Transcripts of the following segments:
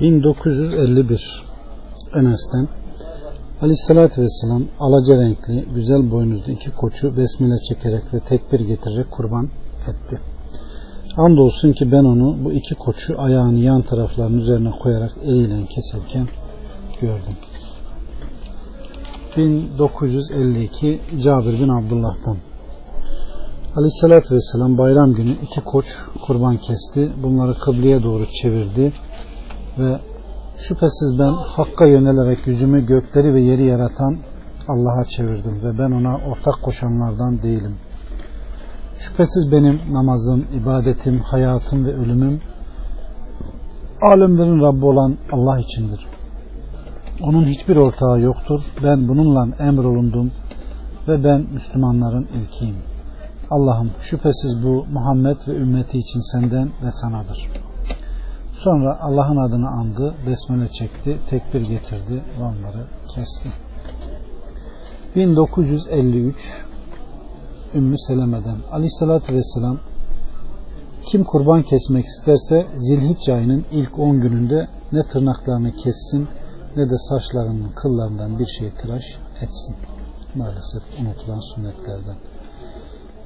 1951 Enes'ten Aleyhissalatü Vesselam alaca renkli, güzel boynuzlu iki koçu besmele çekerek ve tekbir getirerek kurban etti. Andolsun ki ben onu bu iki koçu ayağını yan taraflarının üzerine koyarak eliyle keserken gördüm. 1952 Cabir bin Abdullah'tan Aleyhissalatü Vesselam bayram günü iki koç kurban kesti. Bunları kıbleye doğru çevirdi ve şüphesiz ben Hakk'a yönelerek yüzümü gökleri ve yeri yaratan Allah'a çevirdim ve ben ona ortak koşanlardan değilim. Şüphesiz benim namazım, ibadetim, hayatım ve ölümüm alemlerin Rabbi olan Allah içindir. Onun hiçbir ortağı yoktur. Ben bununla emrolundum ve ben Müslümanların ilkiyim. Allah'ım şüphesiz bu Muhammed ve ümmeti için senden ve sanadır. Sonra Allah'ın adını andı, besmele çekti, tekbir getirdi ve onları kesti. 1953 Ümmü Seleme'den Aleyhisselatü Vesselam kim kurban kesmek isterse zilhicce ayının ilk 10 gününde ne tırnaklarını kessin ne de saçlarının kıllarından bir şey tıraş etsin. Maalesef unutulan sünnetlerden.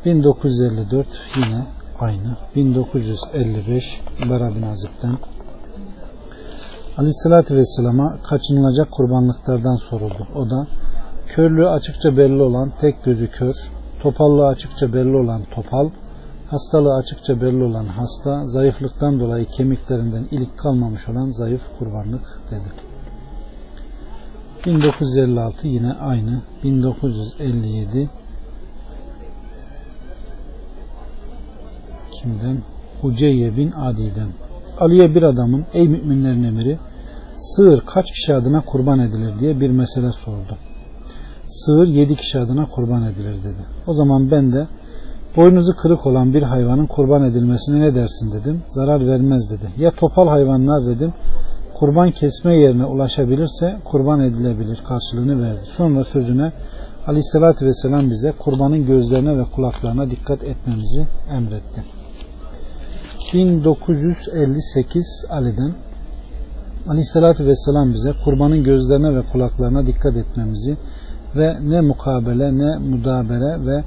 1954 yine aynı. 1955 Bara bin Azib'den Aleyhisselatü Vesselam'a kaçınılacak kurbanlıklardan soruldu. O da körlüğü açıkça belli olan tek gözü kör, topallığı açıkça belli olan topal, hastalığı açıkça belli olan hasta, zayıflıktan dolayı kemiklerinden ilik kalmamış olan zayıf kurbanlık dedi. 1956 yine aynı. 1957 kimden? Huceyye bin Adi'den. Ali'ye bir adamın ey müminlerin emiri sığır kaç kişi adına kurban edilir diye bir mesele sordu. Sığır yedi kişi adına kurban edilir dedi. O zaman ben de boynuzu kırık olan bir hayvanın kurban edilmesine ne dersin dedim. Zarar vermez dedi. Ya topal hayvanlar dedim kurban kesme yerine ulaşabilirse kurban edilebilir karşılığını verdi. Sonra sözüne Aleyhisselatü Vesselam bize kurbanın gözlerine ve kulaklarına dikkat etmemizi emretti. 1958 Ali'den Aleyhisselatü Vesselam bize kurbanın gözlerine ve kulaklarına dikkat etmemizi ve ne mukabele ne mudabere ve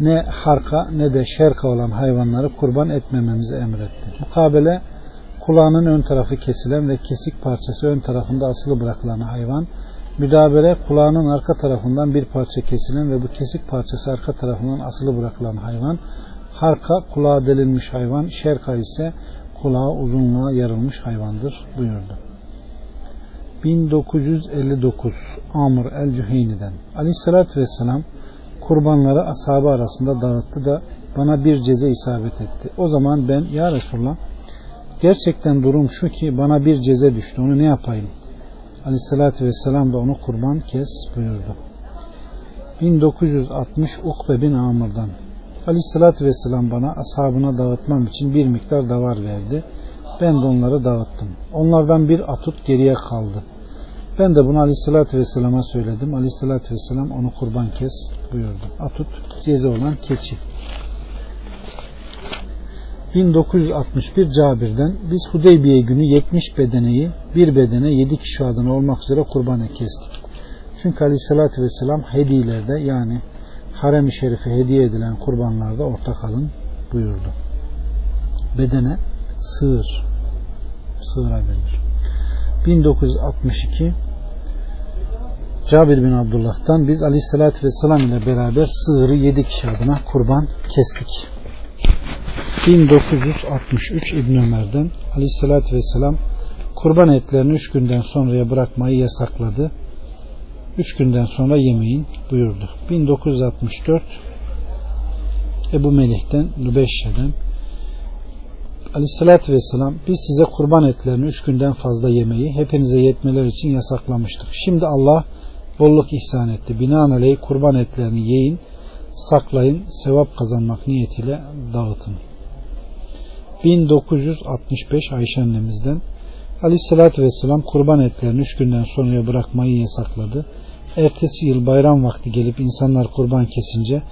ne harka ne de şerka olan hayvanları kurban etmememizi emretti. Mukabele kulağının ön tarafı kesilen ve kesik parçası ön tarafında asılı bırakılan hayvan, müdabere kulağının arka tarafından bir parça kesilen ve bu kesik parçası arka tarafından asılı bırakılan hayvan, harka kulağa delinmiş hayvan, şerka ise kulağı uzunluğa yarılmış hayvandır buyurdu. 1959 Amr el-Cüheyni'den Aleyhisselatü Vesselam kurbanları ashabı arasında dağıttı da bana bir ceze isabet etti. O zaman ben ya Resulallah gerçekten durum şu ki bana bir ceze düştü onu ne yapayım? Aleyhisselatü Vesselam da onu kurban kes buyurdu. 1960 Ukbe bin Amr'dan Aleyhisselatü Vesselam bana ashabına dağıtmam için bir miktar davar verdi. Ben de onları dağıttım. Onlardan bir atut geriye kaldı. Ben de bunu Aleyhisselatü Vesselam'a söyledim. Aleyhisselatü Vesselam onu kurban kes buyurdu. Atut ceze olan keçi. 1961 Cabir'den biz Hudeybiye günü 70 bedeneyi bir bedene 7 kişi adına olmak üzere kurbanı kestik. Çünkü Aleyhisselatü Vesselam hediyelerde yani harem-i şerife hediye edilen kurbanlarda ortak alın buyurdu. Bedene sığır sığıra denir. 1962 Cabir bin Abdullah'tan biz Aleyhisselatü Vesselam ile beraber sığırı 7 kişi adına kurban kestik. 1963 İbn Ömer'den Aleyhisselatü Vesselam kurban etlerini 3 günden sonraya bırakmayı yasakladı. 3 günden sonra yemeyin buyurdu. 1964 Ebu Melih'ten Lübeşşe'den Aleyhisselatü Vesselam biz size kurban etlerini 3 günden fazla yemeyi hepinize yetmeler için yasaklamıştık. Şimdi Allah bolluk ihsan etti. Binaenaleyh kurban etlerini yiyin, saklayın, sevap kazanmak niyetiyle dağıtın. 1965 Ayşe annemizden Aleyhisselatü Vesselam kurban etlerini üç günden sonraya bırakmayı yasakladı. Ertesi yıl bayram vakti gelip insanlar kurban kesince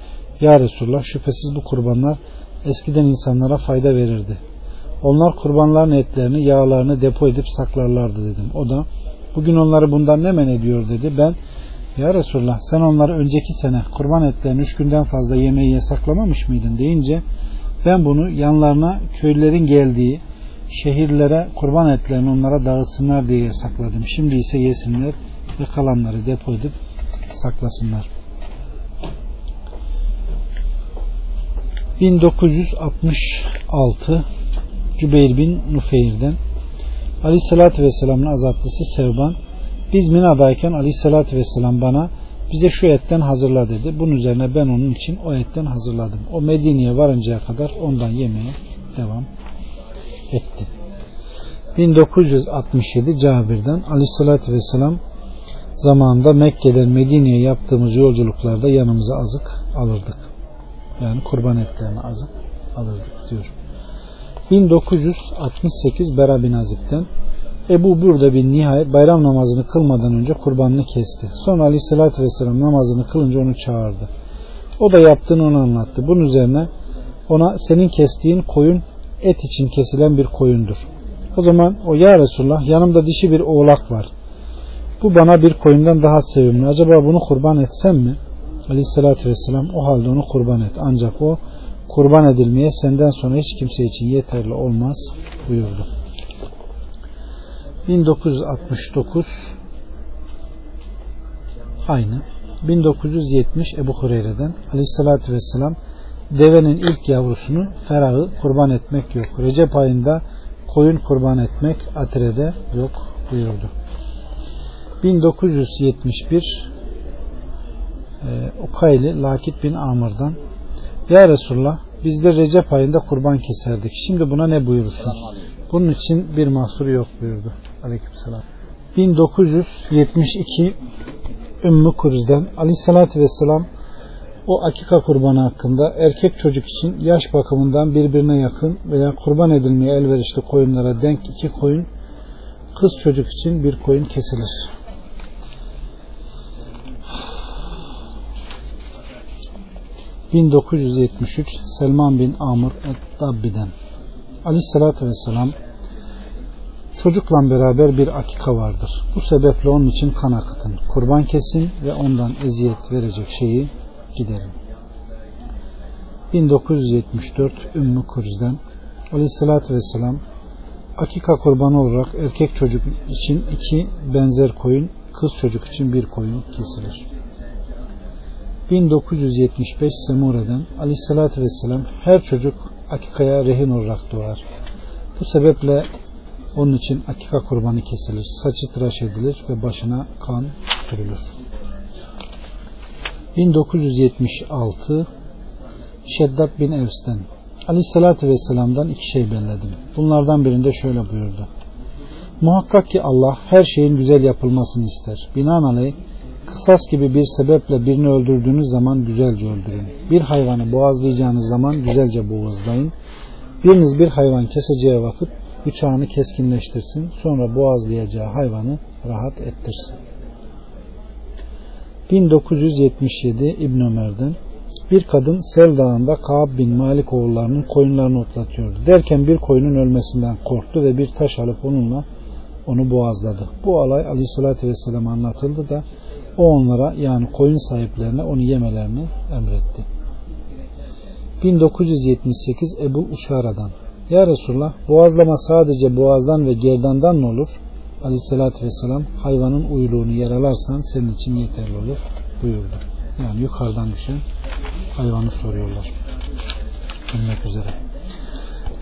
Ya Resulullah şüphesiz bu kurbanlar eskiden insanlara fayda verirdi. Onlar kurbanların etlerini, yağlarını depo edip saklarlardı dedim. O da bugün onları bundan ne men ediyor dedi. Ben ya Resulullah sen onları önceki sene kurban etlerini üç günden fazla yemeği yasaklamamış mıydın deyince ben bunu yanlarına köylülerin geldiği şehirlere kurban etlerini onlara dağıtsınlar diye yasakladım. Şimdi ise yesinler ve kalanları depo edip saklasınlar. 1966 Cübeyr bin Nufeyr'den Aleyhisselatü Vesselam'ın azatlısı Sevban biz Mina'dayken Aleyhisselatü Vesselam bana bize şu etten hazırla dedi. Bunun üzerine ben onun için o etten hazırladım. O Medine'ye varıncaya kadar ondan yemeye devam etti. 1967 Cabir'den Aleyhisselatü Vesselam zamanında Mekke'den Medine'ye yaptığımız yolculuklarda yanımıza azık alırdık. Yani kurban etlerini azık alırdık diyor. 1968 Bera bin Azib'den Ebu Burda bin nihayet bayram namazını kılmadan önce kurbanını kesti. Sonra aleyhissalatü vesselam namazını kılınca onu çağırdı. O da yaptığını ona anlattı. Bunun üzerine ona senin kestiğin koyun et için kesilen bir koyundur. O zaman o ya Resulullah yanımda dişi bir oğlak var. Bu bana bir koyundan daha sevimli. Acaba bunu kurban etsem mi? Aleyhissalatü vesselam o halde onu kurban et. Ancak o kurban edilmeye senden sonra hiç kimse için yeterli olmaz buyurdu. 1969 aynı 1970 Ebu Hureyre'den Aleyhissalatü vesselam devenin ilk yavrusunu ferahı kurban etmek yok. Recep ayında koyun kurban etmek atirede yok buyurdu. 1971 e, Ukayli Lakit bin Amr'dan Ya Resulullah biz de Recep ayında kurban keserdik. Şimdi buna ne buyurursun? Bunun için bir mahsuru yok buyurdu. Aleykümselam. 1972 Ümmü Kurz'dan Aleyhisselatü Vesselam o akika kurbanı hakkında erkek çocuk için yaş bakımından birbirine yakın veya kurban edilmeye elverişli koyunlara denk iki koyun kız çocuk için bir koyun kesilir. 1973 Selman bin Amr et-Dabbi'den Aleyhisselatü Vesselam çocukla beraber bir akika vardır. Bu sebeple onun için kan akıtın. Kurban kesin ve ondan eziyet verecek şeyi giderin. 1974 Ümmü Kurz'den Aleyhisselatü Vesselam akika kurbanı olarak erkek çocuk için iki benzer koyun, kız çocuk için bir koyun kesilir. 1975 Semure'den Aleyhisselatü Vesselam her çocuk akikaya rehin olarak doğar. Bu sebeple onun için akika kurbanı kesilir, saçı tıraş edilir ve başına kan sürülür. 1976 Şeddat bin Evs'ten Aleyhisselatü Vesselam'dan iki şey belledim. Bunlardan birinde şöyle buyurdu. Muhakkak ki Allah her şeyin güzel yapılmasını ister. Binaenaleyh kısas gibi bir sebeple birini öldürdüğünüz zaman güzelce öldürün. Bir hayvanı boğazlayacağınız zaman güzelce boğazlayın. Biriniz bir hayvan keseceği vakit bıçağını keskinleştirsin. Sonra boğazlayacağı hayvanı rahat ettirsin. 1977 İbn Ömer'den bir kadın Sel Dağı'nda Kaab bin Malik oğullarının koyunlarını otlatıyordu. Derken bir koyunun ölmesinden korktu ve bir taş alıp onunla onu boğazladı. Bu olay Aleyhisselatü Vesselam anlatıldı da o onlara yani koyun sahiplerine onu yemelerini emretti. 1978 Ebu Uşara'dan Ya Resulullah boğazlama sadece boğazdan ve gerdandan mı olur? Aleyhissalatü Vesselam hayvanın uyluğunu yaralarsan senin için yeterli olur buyurdu. Yani yukarıdan düşen hayvanı soruyorlar. Bilmek üzere.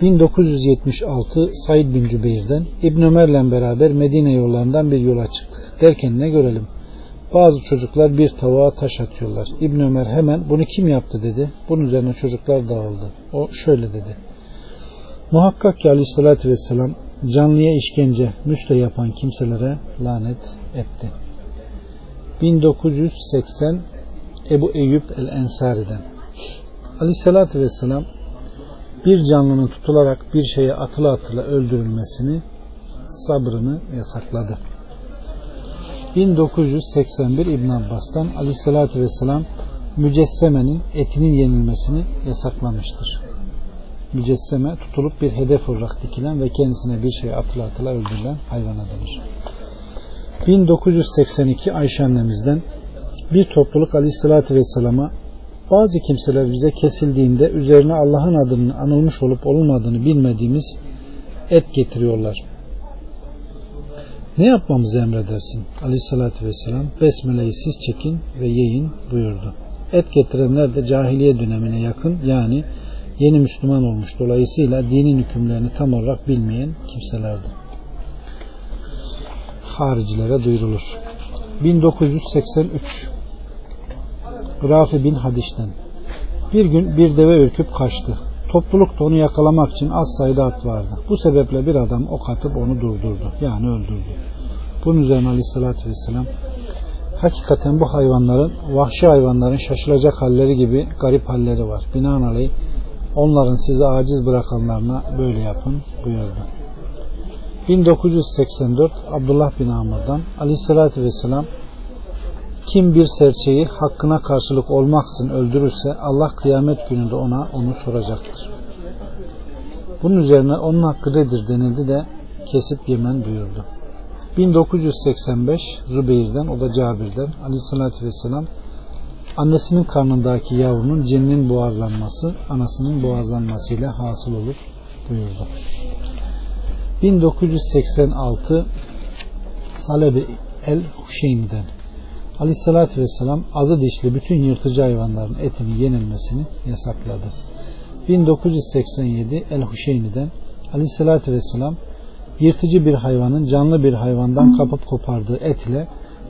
1976 Said bin Cübeyr'den İbn Ömer'le beraber Medine yollarından bir yola çıktık. Derken ne görelim? Bazı çocuklar bir tavuğa taş atıyorlar. İbn Ömer hemen bunu kim yaptı dedi. Bunun üzerine çocuklar dağıldı. O şöyle dedi. Muhakkak ki aleyhissalatü vesselam canlıya işkence, müsle yapan kimselere lanet etti. 1980 Ebu Eyyub el-Ensari'den Aleyhissalatü vesselam bir canlının tutularak bir şeye atıla atıla öldürülmesini sabrını yasakladı. 1981 İbn Abbas'tan Aleyhisselatü Vesselam mücessemenin etinin yenilmesini yasaklamıştır. Mücesseme tutulup bir hedef olarak dikilen ve kendisine bir şey atıla atıla öldürülen hayvana denir. 1982 Ayşe annemizden bir topluluk aleyhissalatü vesselama bazı kimseler bize kesildiğinde üzerine Allah'ın adının anılmış olup olmadığını bilmediğimiz et getiriyorlar. Ne yapmamızı emredersin? Aleyhissalatü vesselam Besmele'yi siz çekin ve yiyin buyurdu. Et getirenler de cahiliye dönemine yakın yani yeni Müslüman olmuş dolayısıyla dinin hükümlerini tam olarak bilmeyen kimselerdi. Haricilere duyurulur. 1983 Rafi bin Hadiş'ten bir gün bir deve ürküp kaçtı. Toplulukta onu yakalamak için az sayıda at vardı. Bu sebeple bir adam ok atıp onu durdurdu. Yani öldürdü. Bunun üzerine aleyhissalatü vesselam hakikaten bu hayvanların vahşi hayvanların şaşılacak halleri gibi garip halleri var. Binaenaleyh onların sizi aciz bırakanlarına böyle yapın buyurdu. 1984 Abdullah bin Amr'dan aleyhissalatü vesselam kim bir serçeyi hakkına karşılık olmaksın öldürürse Allah kıyamet gününde ona onu soracaktır. Bunun üzerine onun hakkı nedir denildi de kesip yemen buyurdu. 1985 Zübeyir'den o da Cabir'den aleyhissalatü vesselam annesinin karnındaki yavrunun cinnin boğazlanması anasının boğazlanmasıyla hasıl olur buyurdu. 1986 Salebi El Huşeyn'den Aleyhissalatü Vesselam azı dişli bütün yırtıcı hayvanların etinin yenilmesini yasakladı. 1987 El Huşeyni'den Aleyhissalatü Vesselam yırtıcı bir hayvanın canlı bir hayvandan kapıp kopardığı etle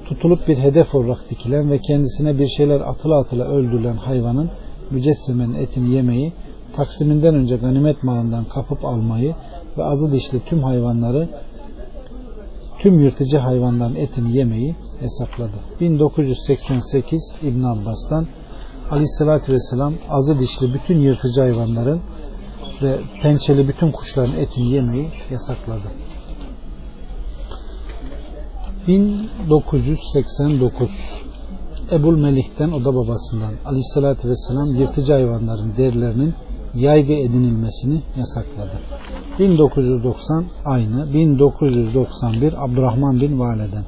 tutulup bir hedef olarak dikilen ve kendisine bir şeyler atıla atıla öldürülen hayvanın mücessemenin etini yemeyi, taksiminden önce ganimet malından kapıp almayı ve azı dişli tüm hayvanları tüm yırtıcı hayvanların etini yemeyi hesapladı. 1988 İbn Abbas'tan Aleyhisselatü Vesselam azı dişli bütün yırtıcı hayvanların ve pençeli bütün kuşların etini yemeyi yasakladı. 1989 Ebul Melik'ten o da babasından Aleyhisselatü Vesselam yırtıcı hayvanların derilerinin yaygı edinilmesini yasakladı. 1990 aynı 1991 Abdurrahman bin Valeden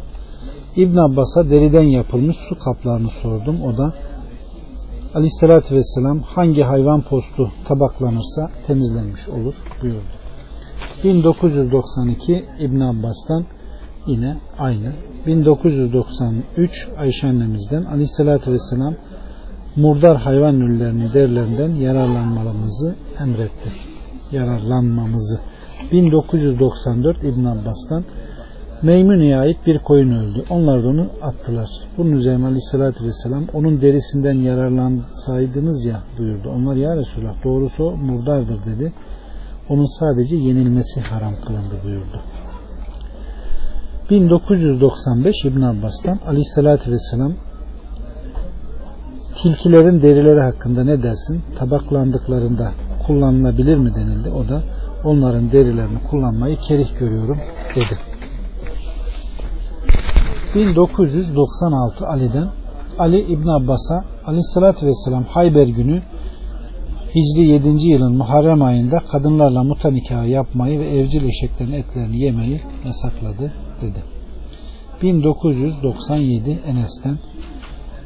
İbn Abbas'a deriden yapılmış su kaplarını sordum. O da Aleyhisselatü Vesselam hangi hayvan postu tabaklanırsa temizlenmiş olur buyurdu. 1992 İbn Abbas'tan yine aynı. 1993 Ayşe annemizden Aleyhisselatü Vesselam murdar hayvan ürünlerinin derlerinden yararlanmamızı emretti. Yararlanmamızı. 1994 İbn Abbas'tan Meymune'ye ait bir koyun öldü. Onlar da onu attılar. Bunun üzerine aleyhissalatü vesselam onun derisinden yararlansaydınız ya buyurdu. Onlar ya Resulallah doğrusu murdardır dedi. Onun sadece yenilmesi haram kılındı buyurdu. 1995 İbn Abbas'tan aleyhissalatü vesselam tilkilerin derileri hakkında ne dersin? Tabaklandıklarında kullanılabilir mi denildi. O da onların derilerini kullanmayı kerih görüyorum dedi. 1996 Ali'den Ali İbn Abbas'a aleyhissalatü vesselam Hayber günü Hicri 7. yılın Muharrem ayında kadınlarla muta nikahı yapmayı ve evcil eşeklerin etlerini yemeyi yasakladı dedi. 1997 Enes'ten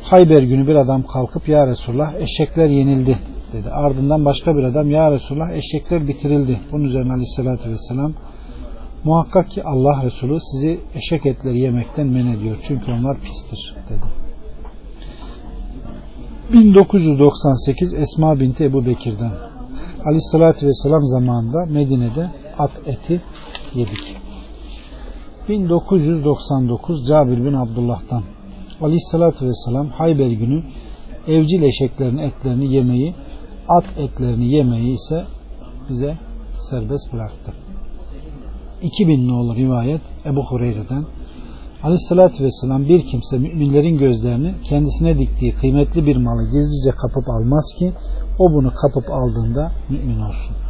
Hayber günü bir adam kalkıp Ya Resulullah eşekler yenildi dedi. Ardından başka bir adam Ya Resulullah eşekler bitirildi. Bunun üzerine aleyhissalatü vesselam Muhakkak ki Allah Resulü sizi eşek etleri yemekten men ediyor. Çünkü onlar pistir dedi. 1998 Esma binti Ebu Bekir'den Aleyhisselatü Vesselam zamanında Medine'de at eti yedik. 1999 Cabir bin Abdullah'tan Aleyhisselatü Vesselam Hayber günü evcil eşeklerin etlerini yemeyi at etlerini yemeyi ise bize serbest bıraktı. 2000 nolu rivayet Ebu Hureyre'den Aleyhissalatü Vesselam bir kimse müminlerin gözlerini kendisine diktiği kıymetli bir malı gizlice kapıp almaz ki o bunu kapıp aldığında mümin olsun.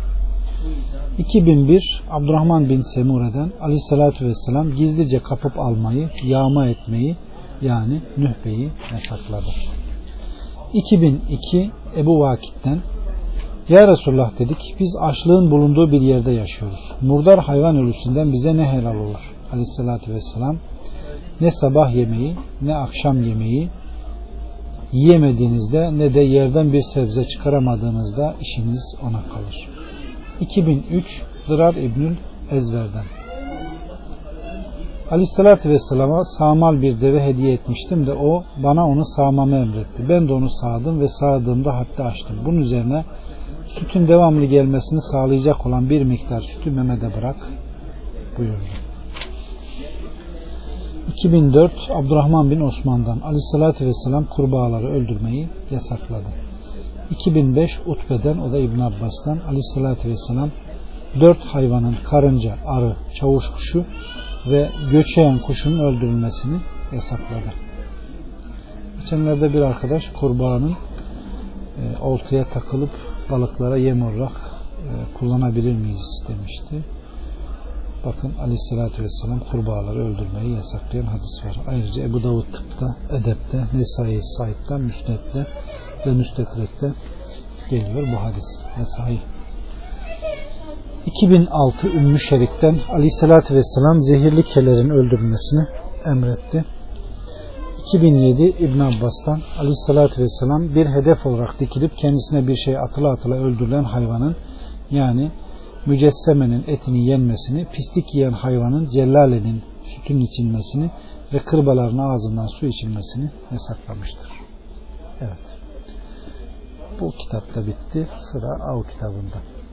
2001 Abdurrahman bin Semure'den Aleyhissalatü Vesselam gizlice kapıp almayı, yağma etmeyi yani nühbeyi yasakladı. 2002 Ebu Vakit'ten Ya Resulullah dedik biz açlığın bulunduğu bir yerde yaşıyoruz. Murdar hayvan ölüsünden bize ne helal olur? Aleyhissalatü vesselam ne sabah yemeği ne akşam yemeği yiyemediğinizde ne de yerden bir sebze çıkaramadığınızda işiniz ona kalır. 2003 Dırar İbnül Ezver'den Aleyhissalatü Vesselam'a sağmal bir deve hediye etmiştim de o bana onu sağmamı emretti. Ben de onu sağdım ve sağdığımda hatta açtım. Bunun üzerine sütün devamlı gelmesini sağlayacak olan bir miktar sütü memede bırak buyurdu. 2004 Abdurrahman bin Osman'dan Aleyhissalatü Vesselam kurbağaları öldürmeyi yasakladı. 2005 Utbe'den o da İbn Abbas'tan Aleyhissalatü Vesselam dört hayvanın karınca, arı, çavuş kuşu ve göçeyen kuşun öldürülmesini yasakladı. Geçenlerde bir arkadaş kurbağanın e, oltaya takılıp balıklara yem olarak e, kullanabilir miyiz demişti. Bakın aleyhissalatü vesselam kurbağaları öldürmeyi yasaklayan hadis var. Ayrıca Ebu Davud tıpta, edepte, Nesai Said'den, Müsnet'te ve Müstetrek'te geliyor bu hadis ve sahih. 2006 Ümmü Şerik'ten aleyhissalatü vesselam zehirli kelerin öldürülmesini emretti. 2007 İbn Abbas'tan aleyhissalatü vesselam bir hedef olarak dikilip kendisine bir şey atıla atıla öldürülen hayvanın yani mücessemenin etini yenmesini, pislik yiyen hayvanın cellalenin sütün içilmesini ve kırbaların ağzından su içilmesini yasaklamıştır. Evet. Bu kitapta bitti. Sıra Av kitabında.